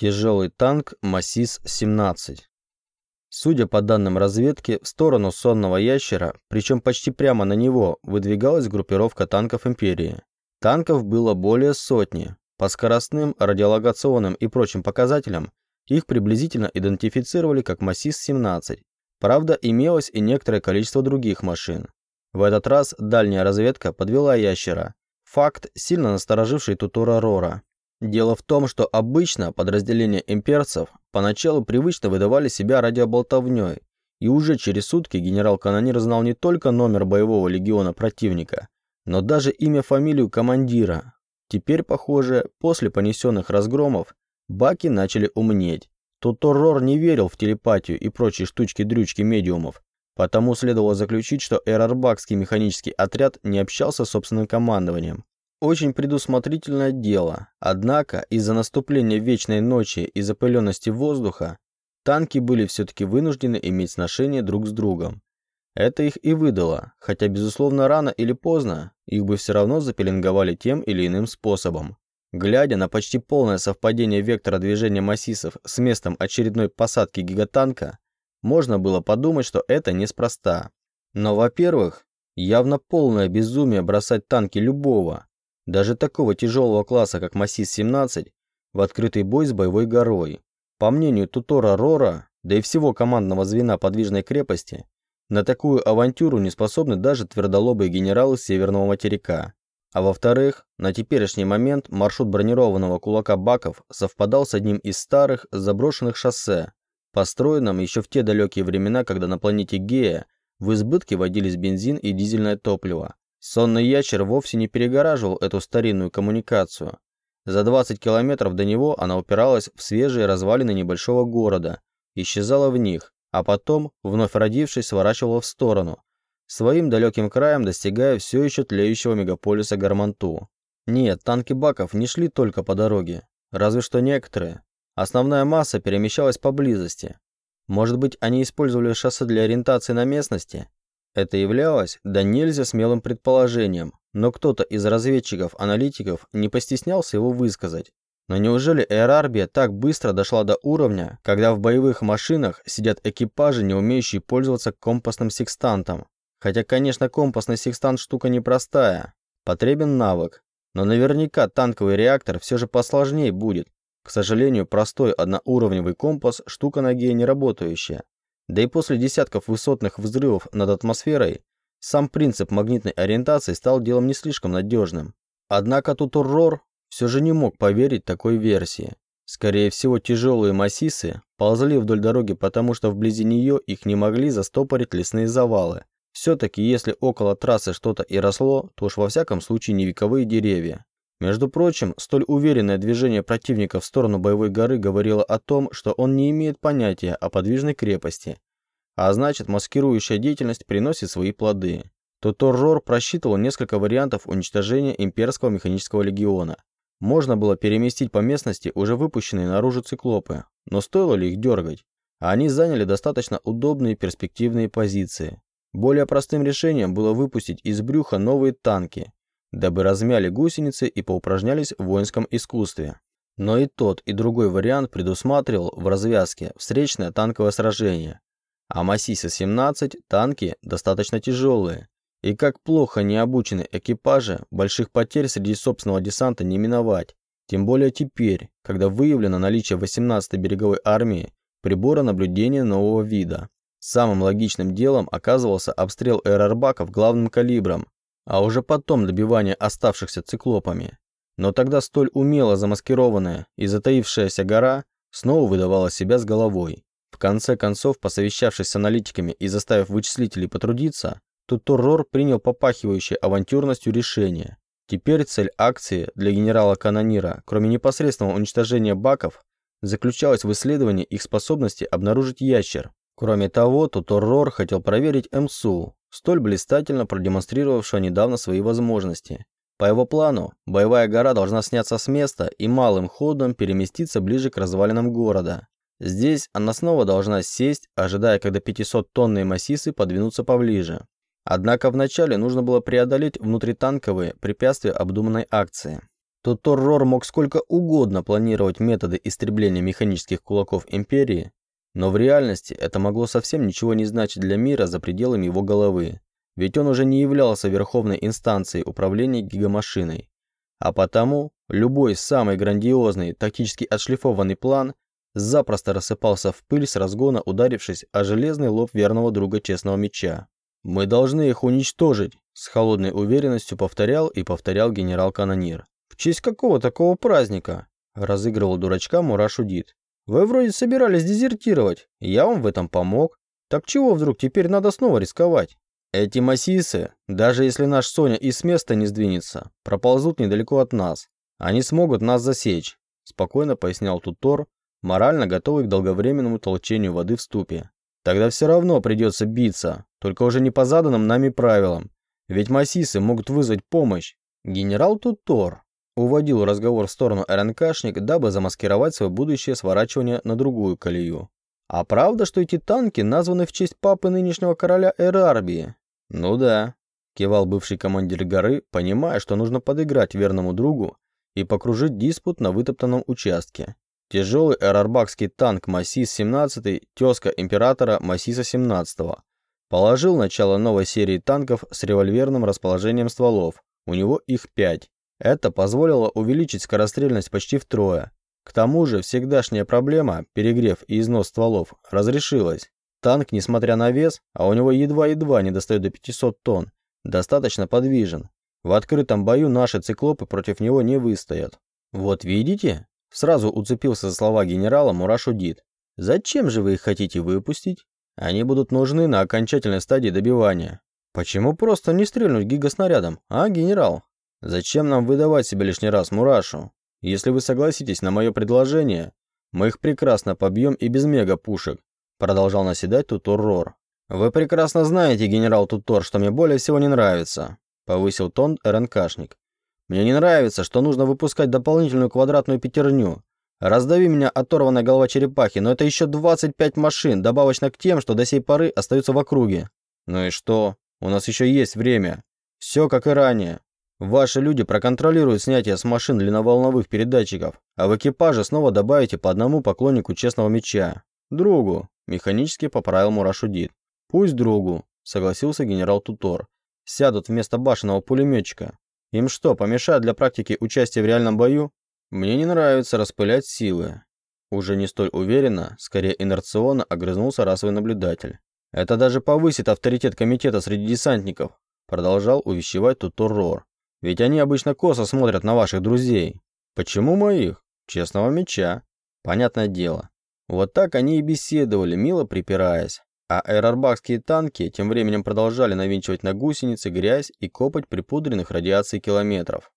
Тяжелый танк МАСИС-17. Судя по данным разведки, в сторону сонного ящера, причем почти прямо на него, выдвигалась группировка танков Империи. Танков было более сотни. По скоростным, радиолокационным и прочим показателям их приблизительно идентифицировали как МАСИС-17. Правда, имелось и некоторое количество других машин. В этот раз дальняя разведка подвела ящера. Факт, сильно настороживший Тутора Рора. Дело в том, что обычно подразделения имперцев поначалу привычно выдавали себя радиоболтовней, и уже через сутки генерал-канонир знал не только номер боевого легиона противника, но даже имя-фамилию командира. Теперь, похоже, после понесенных разгромов, баки начали умнеть. Туторрор не верил в телепатию и прочие штучки-дрючки медиумов, потому следовало заключить, что эрарбакский механический отряд не общался с собственным командованием, очень предусмотрительное дело, однако из-за наступления вечной ночи и запыленности воздуха танки были все-таки вынуждены иметь сношение друг с другом. Это их и выдало, хотя, безусловно, рано или поздно их бы все равно запеленговали тем или иным способом. Глядя на почти полное совпадение вектора движения массисов с местом очередной посадки гигатанка, можно было подумать, что это неспроста. Но, во-первых, явно полное безумие бросать танки любого, даже такого тяжелого класса, как Массис-17, в открытый бой с боевой горой. По мнению Тутора Рора, да и всего командного звена подвижной крепости, на такую авантюру не способны даже твердолобые генералы Северного материка. А во-вторых, на теперешний момент маршрут бронированного кулака Баков совпадал с одним из старых заброшенных шоссе, построенным еще в те далекие времена, когда на планете Гея в избытке водились бензин и дизельное топливо. Сонный ящер вовсе не перегораживал эту старинную коммуникацию. За 20 километров до него она упиралась в свежие развалины небольшого города, исчезала в них, а потом, вновь родившись, сворачивала в сторону, своим далеким краем достигая все еще тлеющего мегаполиса Гарманту. Нет, танки баков не шли только по дороге, разве что некоторые. Основная масса перемещалась поблизости. Может быть, они использовали шоссе для ориентации на местности? Это являлось да нельзя смелым предположением, но кто-то из разведчиков-аналитиков не постеснялся его высказать. Но неужели Эрарбия так быстро дошла до уровня, когда в боевых машинах сидят экипажи, не умеющие пользоваться компасным секстантом? Хотя, конечно, компасный секстант штука непростая, потребен навык, но наверняка танковый реактор все же посложнее будет. К сожалению, простой одноуровневый компас – штука на гея не работающая. Да и после десятков высотных взрывов над атмосферой, сам принцип магнитной ориентации стал делом не слишком надежным. Однако Тутуррор все же не мог поверить такой версии. Скорее всего, тяжелые массисы ползли вдоль дороги, потому что вблизи нее их не могли застопорить лесные завалы. Все-таки, если около трассы что-то и росло, то уж во всяком случае не вековые деревья. Между прочим, столь уверенное движение противника в сторону боевой горы говорило о том, что он не имеет понятия о подвижной крепости, а значит маскирующая деятельность приносит свои плоды. Тоторрор просчитывал несколько вариантов уничтожения имперского механического легиона. Можно было переместить по местности уже выпущенные наружу циклопы, но стоило ли их дергать? Они заняли достаточно удобные перспективные позиции. Более простым решением было выпустить из брюха новые танки, дабы размяли гусеницы и поупражнялись в воинском искусстве. Но и тот, и другой вариант предусматривал в развязке встречное танковое сражение. А Массиса-17 танки достаточно тяжелые, и как плохо не обучены экипажи, больших потерь среди собственного десанта не миновать. Тем более теперь, когда выявлено наличие 18-й береговой армии прибора наблюдения нового вида. Самым логичным делом оказывался обстрел аэробаков главным калибром, а уже потом добивание оставшихся циклопами. Но тогда столь умело замаскированная и затаившаяся гора снова выдавала себя с головой. В конце концов, посовещавшись с аналитиками и заставив вычислителей потрудиться, Туторрор принял попахивающее авантюрностью решение. Теперь цель акции для генерала-канонира, кроме непосредственного уничтожения баков, заключалась в исследовании их способности обнаружить ящер. Кроме того, Туторрор хотел проверить МСУ, столь блистательно продемонстрировавшего недавно свои возможности. По его плану, боевая гора должна сняться с места и малым ходом переместиться ближе к развалинам города. Здесь она снова должна сесть, ожидая, когда 500-тонные массисы подвинутся поближе. Однако вначале нужно было преодолеть внутританковые препятствия обдуманной акции. то Торрор мог сколько угодно планировать методы истребления механических кулаков Империи, но в реальности это могло совсем ничего не значить для мира за пределами его головы, ведь он уже не являлся верховной инстанцией управления гигамашиной. А потому любой самый грандиозный, тактически отшлифованный план запросто рассыпался в пыль с разгона, ударившись о железный лоб верного друга честного меча. «Мы должны их уничтожить», – с холодной уверенностью повторял и повторял генерал-канонир. «В честь какого такого праздника?» – разыгрывал дурачка Мурашудит. «Вы вроде собирались дезертировать, я вам в этом помог. Так чего вдруг теперь надо снова рисковать?» «Эти массисы, даже если наш Соня и с места не сдвинется, проползут недалеко от нас. Они смогут нас засечь», – спокойно пояснял Тутор, морально готовый к долговременному толчению воды в ступе. Тогда все равно придется биться, только уже не по заданным нами правилам. Ведь массисы могут вызвать помощь. Генерал Тутор уводил разговор в сторону РНКшник, дабы замаскировать свое будущее сворачивание на другую колею. А правда, что эти танки названы в честь папы нынешнего короля Эрарбии? Ну да, кивал бывший командир горы, понимая, что нужно подыграть верному другу и покружить диспут на вытоптанном участке. Тяжелый эрарбакский танк Массис-17, тезка императора Массиса-17, положил начало новой серии танков с револьверным расположением стволов. У него их пять. Это позволило увеличить скорострельность почти втрое. К тому же всегдашняя проблема, перегрев и износ стволов, разрешилась. Танк, несмотря на вес, а у него едва-едва не достает до 500 тонн, достаточно подвижен. В открытом бою наши циклопы против него не выстоят. Вот видите? Сразу уцепился за слова генерала Мурашудит. «Зачем же вы их хотите выпустить? Они будут нужны на окончательной стадии добивания. Почему просто не стрельнуть гигаснарядом, а, генерал? Зачем нам выдавать себя лишний раз Мурашу? Если вы согласитесь на мое предложение, мы их прекрасно побьем и без мега-пушек», продолжал наседать Тутор Рор. «Вы прекрасно знаете, генерал Тутор, что мне более всего не нравится», повысил тон РНКшник. Мне не нравится, что нужно выпускать дополнительную квадратную пятерню. Раздави меня оторванная голова черепахи, но это еще 25 машин, добавочно к тем, что до сей поры остаются в округе. Ну и что? У нас еще есть время. Все как и ранее. Ваши люди проконтролируют снятие с машин длинноволновых передатчиков, а в экипаже снова добавите по одному поклоннику честного меча. Другу, механически поправил Мурашудит. Пусть другу, согласился генерал Тутор. Сядут вместо башенного пулеметчика. Им что, помешает для практики участия в реальном бою? Мне не нравится распылять силы. Уже не столь уверенно, скорее инерционно огрызнулся расовый наблюдатель. Это даже повысит авторитет комитета среди десантников, продолжал увещевать Тутурор. Ведь они обычно косо смотрят на ваших друзей. Почему моих? Честного меча. Понятное дело. Вот так они и беседовали, мило припираясь. А аэробакские танки тем временем продолжали навинчивать на гусеницы грязь и копоть припудренных радиацией километров.